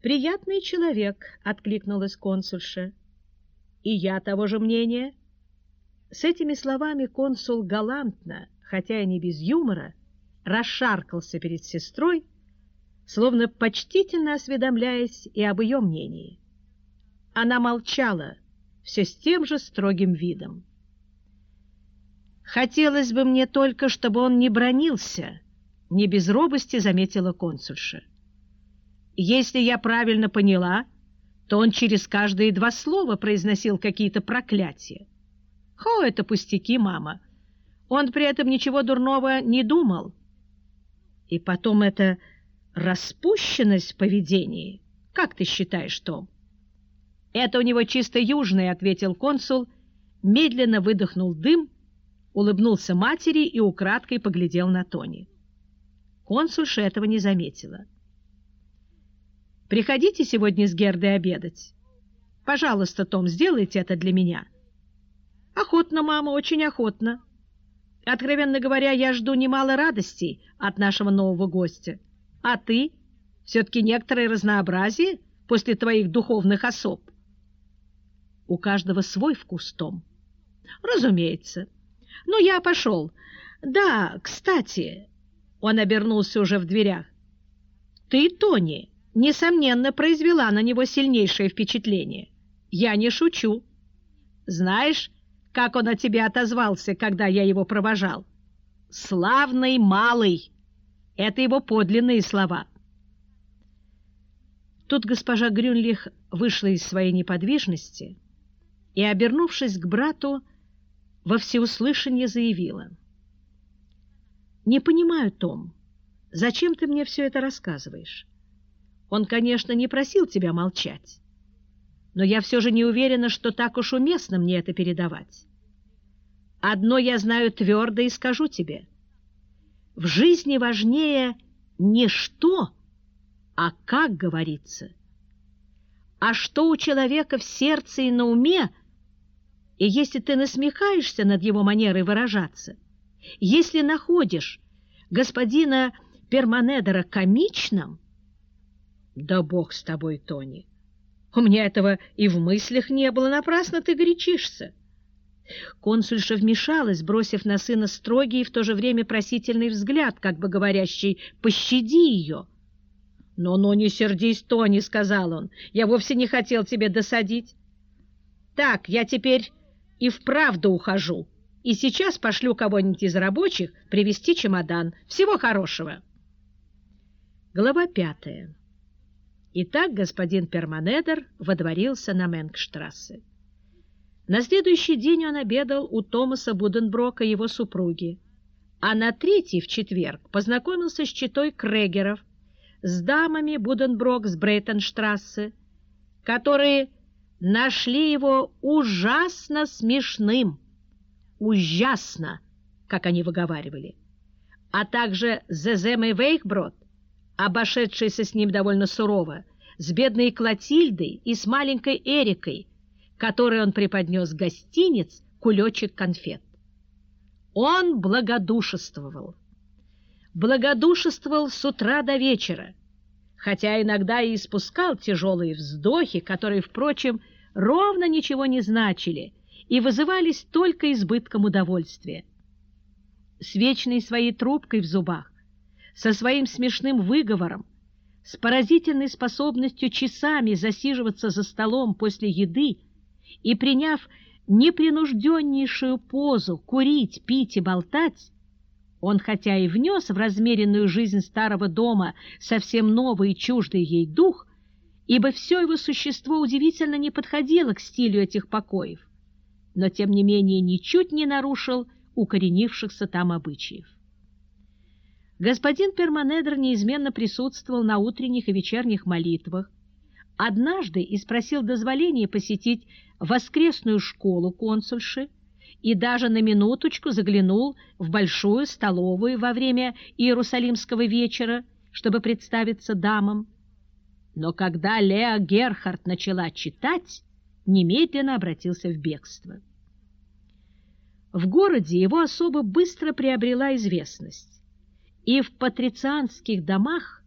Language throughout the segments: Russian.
«Приятный человек», — откликнулась консульша. «И я того же мнения». С этими словами консул галантно, хотя и не без юмора, расшаркался перед сестрой, словно почтительно осведомляясь и об ее мнении. Она молчала, все с тем же строгим видом. «Хотелось бы мне только, чтобы он не бронился», — не без робости заметила консульша. «Если я правильно поняла, то он через каждые два слова произносил какие-то проклятия. Хо, это пустяки, мама. Он при этом ничего дурного не думал. И потом это распущенность в поведении. Как ты считаешь, Том?» «Это у него чисто южное», — ответил консул, медленно выдохнул дым, улыбнулся матери и украдкой поглядел на Тони. Консульша этого не заметила. «Приходите сегодня с Гердой обедать. Пожалуйста, Том, сделайте это для меня». «Охотно, мама, очень охотно. Откровенно говоря, я жду немало радостей от нашего нового гостя. А ты? Все-таки некоторое разнообразие после твоих духовных особ». У каждого свой вкус, Том. Разумеется. Но я пошел. Да, кстати, он обернулся уже в дверях. Ты, Тони, несомненно, произвела на него сильнейшее впечатление. Я не шучу. Знаешь, как он о тебе отозвался, когда я его провожал? Славный малый. Это его подлинные слова. Тут госпожа Грюнлих вышла из своей неподвижности и, обернувшись к брату, во всеуслышание заявила. «Не понимаю, Том, зачем ты мне все это рассказываешь? Он, конечно, не просил тебя молчать, но я все же не уверена, что так уж уместно мне это передавать. Одно я знаю твердо и скажу тебе. В жизни важнее не что, а как говорится. А что у человека в сердце и на уме – и если ты насмехаешься над его манерой выражаться, если находишь господина Перманедера комичным, да бог с тобой, Тони, у меня этого и в мыслях не было, напрасно ты горячишься. Консульша вмешалась, бросив на сына строгий и в то же время просительный взгляд, как бы говорящий «пощади ее». «Но-но, не сердись, Тони», — сказал он, — «я вовсе не хотел тебе досадить». «Так, я теперь и вправду ухожу. И сейчас пошлю кого-нибудь из рабочих привезти чемодан. Всего хорошего. Глава пятая. Итак, господин Перманедер водворился на Менгштрассе. На следующий день он обедал у Томаса Буденброка и его супруги, а на третий, в четверг, познакомился с читой Крегеров, с дамами Буденброк с Брейтенштрассе, которые нашли его ужасно смешным, ужасно, как они выговаривали, а также Зезем и Вейхброд, обошедшийся с ним довольно сурово, с бедной Клотильдой и с маленькой Эрикой, которой он преподнес гостиниц кулечек конфет. Он благодушествовал. Благодушествовал с утра до вечера, хотя иногда и испускал тяжелые вздохи, которые, впрочем, ровно ничего не значили и вызывались только избытком удовольствия. С вечной своей трубкой в зубах, со своим смешным выговором, с поразительной способностью часами засиживаться за столом после еды и приняв непринужденнейшую позу курить, пить и болтать, он хотя и внес в размеренную жизнь старого дома совсем новый и чуждый ей дух, ибо все его существо удивительно не подходило к стилю этих покоев, но тем не менее ничуть не нарушил укоренившихся там обычаев. Господин Перманедр неизменно присутствовал на утренних и вечерних молитвах, однажды и спросил дозволения посетить воскресную школу консульши, и даже на минуточку заглянул в большую столовую во время Иерусалимского вечера, чтобы представиться дамам. Но когда Леа Герхард начала читать, немедленно обратился в бегство. В городе его особо быстро приобрела известность, и в патрицианских домах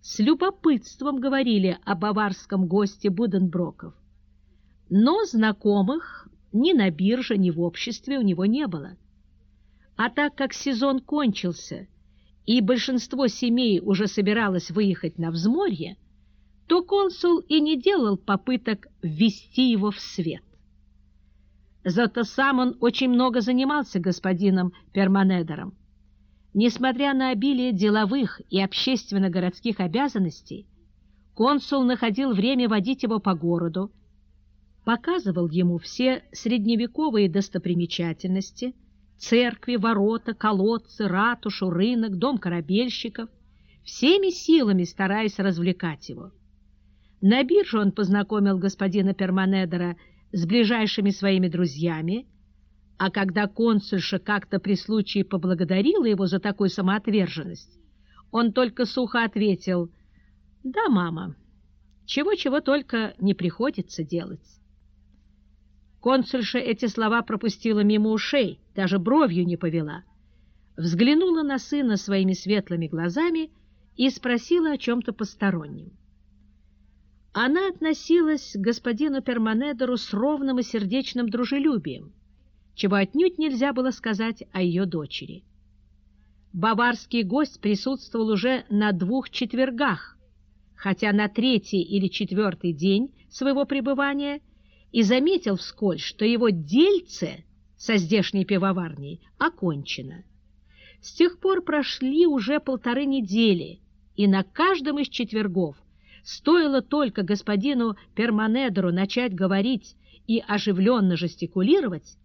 с любопытством говорили о баварском госте Буденброков. Но знакомых ни на бирже, ни в обществе у него не было. А так как сезон кончился, и большинство семей уже собиралось выехать на взморье, то консул и не делал попыток ввести его в свет. Зато сам он очень много занимался господином Перманедером. Несмотря на обилие деловых и общественно-городских обязанностей, консул находил время водить его по городу, показывал ему все средневековые достопримечательности, церкви, ворота, колодцы, ратушу, рынок, дом корабельщиков, всеми силами стараясь развлекать его. На бирже он познакомил господина Перманедера с ближайшими своими друзьями, а когда консульша как-то при случае поблагодарила его за такую самоотверженность, он только сухо ответил «Да, мама, чего-чего только не приходится делать». Консульша эти слова пропустила мимо ушей, даже бровью не повела, взглянула на сына своими светлыми глазами и спросила о чем-то постороннем. Она относилась к господину Перманедеру с ровным и сердечным дружелюбием, чего отнюдь нельзя было сказать о ее дочери. Баварский гость присутствовал уже на двух четвергах, хотя на третий или четвертый день своего пребывания и заметил вскользь, что его дельце со здешней пивоварней окончено. С тех пор прошли уже полторы недели, и на каждом из четвергов стоило только господину Перманедеру начать говорить и оживленно жестикулировать,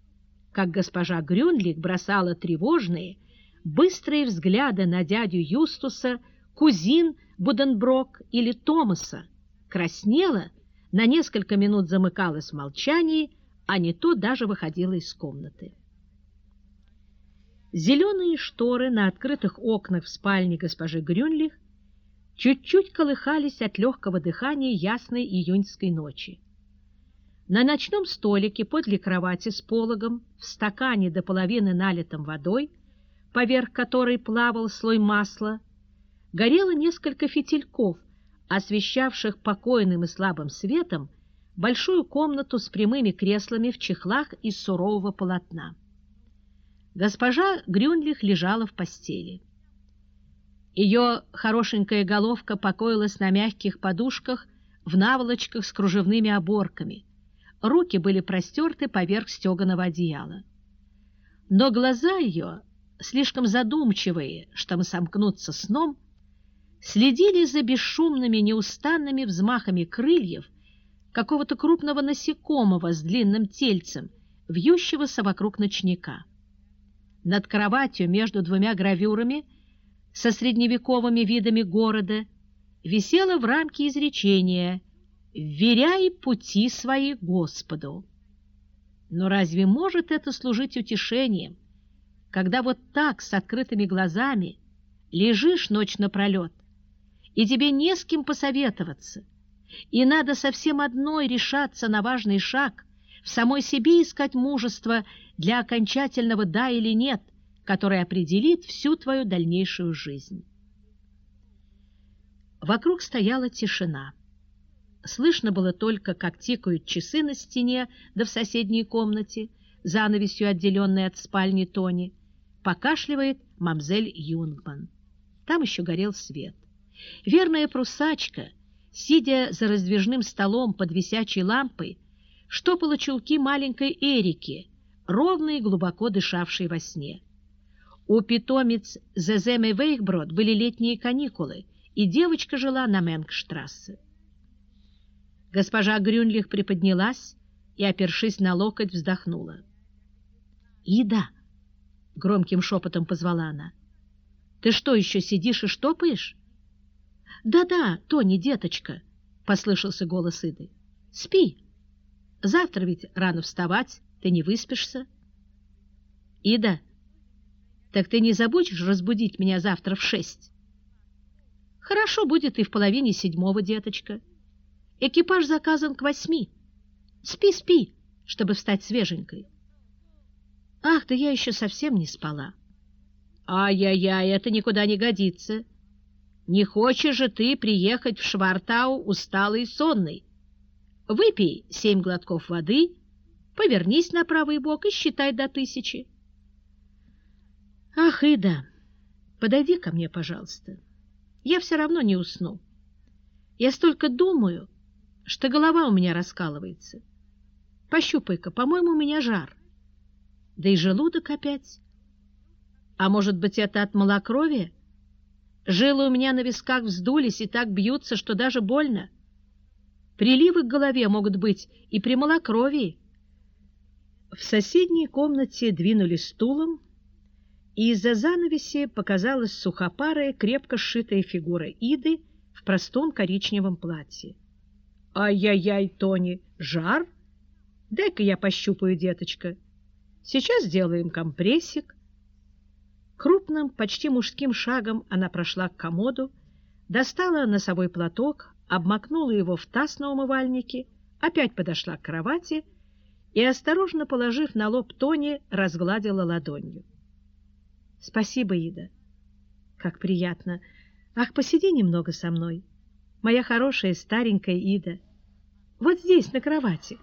как госпожа Грюнлик бросала тревожные, быстрые взгляды на дядю Юстуса, кузин Буденброк или Томаса, краснела, на несколько минут замыкалась в молчании, а не то даже выходила из комнаты. Зеленые шторы на открытых окнах в спальне госпожи Грюнлих чуть-чуть колыхались от легкого дыхания ясной июньской ночи. На ночном столике подле кровати с пологом, в стакане до половины налитым водой, поверх которой плавал слой масла, горело несколько фитильков, освещавших покойным и слабым светом большую комнату с прямыми креслами в чехлах из сурового полотна. Госпожа Грюнлих лежала в постели. Ее хорошенькая головка покоилась на мягких подушках в наволочках с кружевными оборками – руки были простерты поверх стеганого одеяла. Но глаза ее, слишком задумчивые, чтобы сомкнуться сном, следили за бесшумными неустанными взмахами крыльев какого-то крупного насекомого с длинным тельцем, вьющегося вокруг ночника. Над кроватью между двумя гравюрами со средневековыми видами города висело в рамке изречение вверяй пути свои Господу. Но разве может это служить утешением, когда вот так с открытыми глазами лежишь ночь напролет, и тебе не с кем посоветоваться, и надо совсем одной решаться на важный шаг, в самой себе искать мужество для окончательного «да» или «нет», которое определит всю твою дальнейшую жизнь. Вокруг стояла тишина. Слышно было только, как тикают часы на стене, да в соседней комнате, занавесью отделенной от спальни Тони, покашливает мамзель Юнгман. Там еще горел свет. Верная прусачка, сидя за раздвижным столом под висячей лампой, штопала чулки маленькой Эрики, ровно и глубоко дышавшей во сне. У питомец Зеземе Вейхброд были летние каникулы, и девочка жила на Менгштрассе. Госпожа Грюнлих приподнялась и, опершись на локоть, вздохнула. «Ида!» — громким шепотом позвала она. «Ты что, еще сидишь и штопаешь?» «Да-да, Тони, деточка!» — послышался голос Иды. «Спи! Завтра ведь рано вставать, ты не выспишься». «Ида, так ты не забудешь разбудить меня завтра в шесть?» «Хорошо будет и в половине седьмого, деточка». Экипаж заказан к восьми. Спи, спи, чтобы встать свеженькой. Ах, да я еще совсем не спала. Ай-яй-яй, это никуда не годится. Не хочешь же ты приехать в Швартау усталый и сонный? Выпей семь глотков воды, повернись на правый бок и считай до тысячи. Ах, Ида, подойди ко мне, пожалуйста. Я все равно не усну. Я столько думаю, что голова у меня раскалывается. Пощупай-ка, по-моему, у меня жар. Да и желудок опять. А может быть, это от малокровия? Жилы у меня на висках вздулись и так бьются, что даже больно. Приливы к голове могут быть и при малокровии. В соседней комнате двинули стулом, и из-за занавеси показалась сухопарая, крепко сшитая фигура Иды в простом коричневом платье. «Ай-яй-яй, Тони, жар? Дай-ка я пощупаю, деточка. Сейчас сделаем компрессик». Крупным, почти мужским шагом она прошла к комоду, достала носовой платок, обмакнула его в таз на умывальнике, опять подошла к кровати и, осторожно положив на лоб Тони, разгладила ладонью. «Спасибо, Ида. Как приятно. Ах, посиди немного со мной. Моя хорошая старенькая Ида. Вот здесь, на кровати.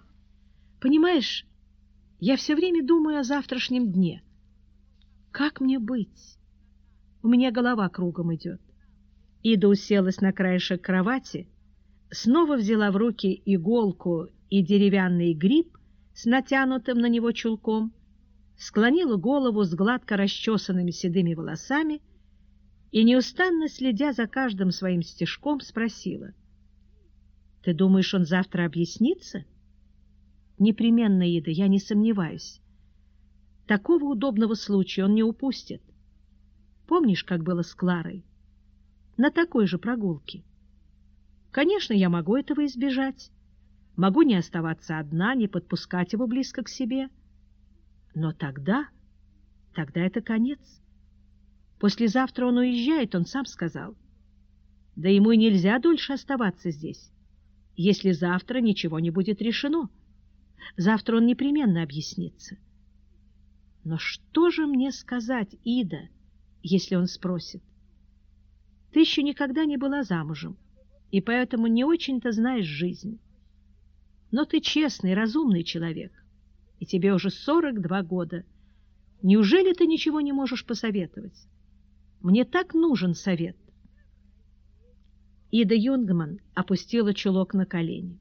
Понимаешь, я все время думаю о завтрашнем дне». Как мне быть? У меня голова кругом идет. Ида уселась на краешек кровати, снова взяла в руки иголку и деревянный гриб с натянутым на него чулком, склонила голову с гладко расчесанными седыми волосами и, неустанно следя за каждым своим стежком, спросила. — Ты думаешь, он завтра объяснится? — Непременно, Ида, я не сомневаюсь. Такого удобного случая он не упустит. Помнишь, как было с Кларой? На такой же прогулке. Конечно, я могу этого избежать. Могу не оставаться одна, не подпускать его близко к себе. Но тогда, тогда это конец. Послезавтра он уезжает, он сам сказал. Да ему и нельзя дольше оставаться здесь, если завтра ничего не будет решено. Завтра он непременно объяснится. Но что же мне сказать, Ида, если он спросит? Ты еще никогда не была замужем, и поэтому не очень-то знаешь жизнь. Но ты честный, разумный человек, и тебе уже 42 года. Неужели ты ничего не можешь посоветовать? Мне так нужен совет. Ида Юнгман опустила чулок на колени.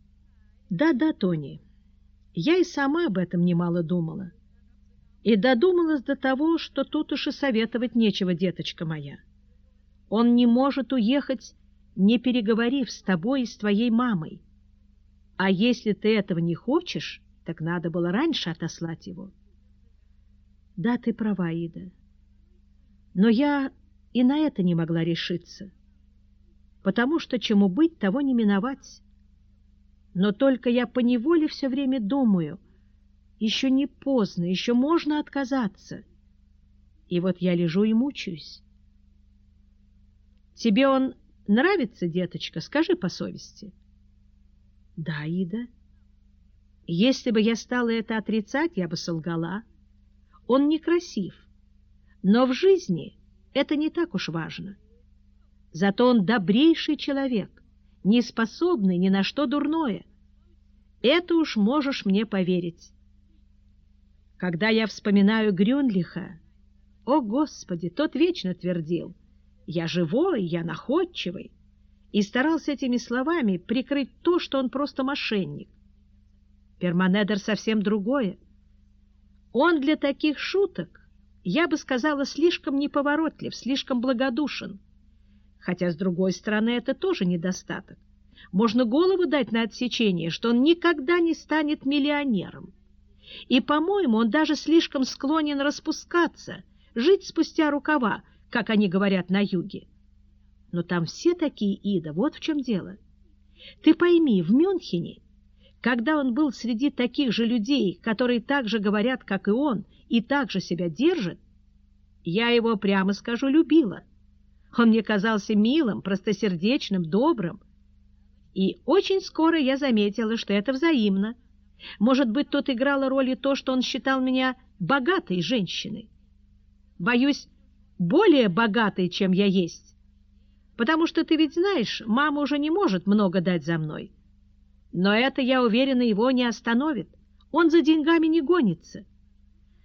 Да-да, Тони, я и сама об этом немало думала и додумалась до того, что тут уж и советовать нечего, деточка моя. Он не может уехать, не переговорив с тобой и с твоей мамой. А если ты этого не хочешь, так надо было раньше отослать его. Да, ты права, Ида. Но я и на это не могла решиться, потому что чему быть, того не миновать. Но только я поневоле все время думаю — еще не поздно, еще можно отказаться. И вот я лежу и мучаюсь. Тебе он нравится, деточка? Скажи по совести. Да, Ида. Если бы я стала это отрицать, я бы солгала. Он некрасив, но в жизни это не так уж важно. Зато он добрейший человек, не способный ни на что дурное. Это уж можешь мне поверить. Когда я вспоминаю Грюнлиха, о, Господи, тот вечно твердил, я живой, я находчивый, и старался этими словами прикрыть то, что он просто мошенник. Перманедер совсем другое. Он для таких шуток, я бы сказала, слишком неповоротлив, слишком благодушен. Хотя, с другой стороны, это тоже недостаток. Можно голову дать на отсечение, что он никогда не станет миллионером. И, по-моему, он даже слишком склонен распускаться, жить спустя рукава, как они говорят на юге. Но там все такие, Ида, вот в чем дело. Ты пойми, в Мюнхене, когда он был среди таких же людей, которые так же говорят, как и он, и так же себя держат, я его, прямо скажу, любила. Он мне казался милым, простосердечным, добрым. И очень скоро я заметила, что это взаимно. Может быть, тут играло роль и то, что он считал меня богатой женщиной. Боюсь, более богатой, чем я есть. потому что ты ведь знаешь, мама уже не может много дать за мной. Но это, я уверена, его не остановит. Он за деньгами не гонится.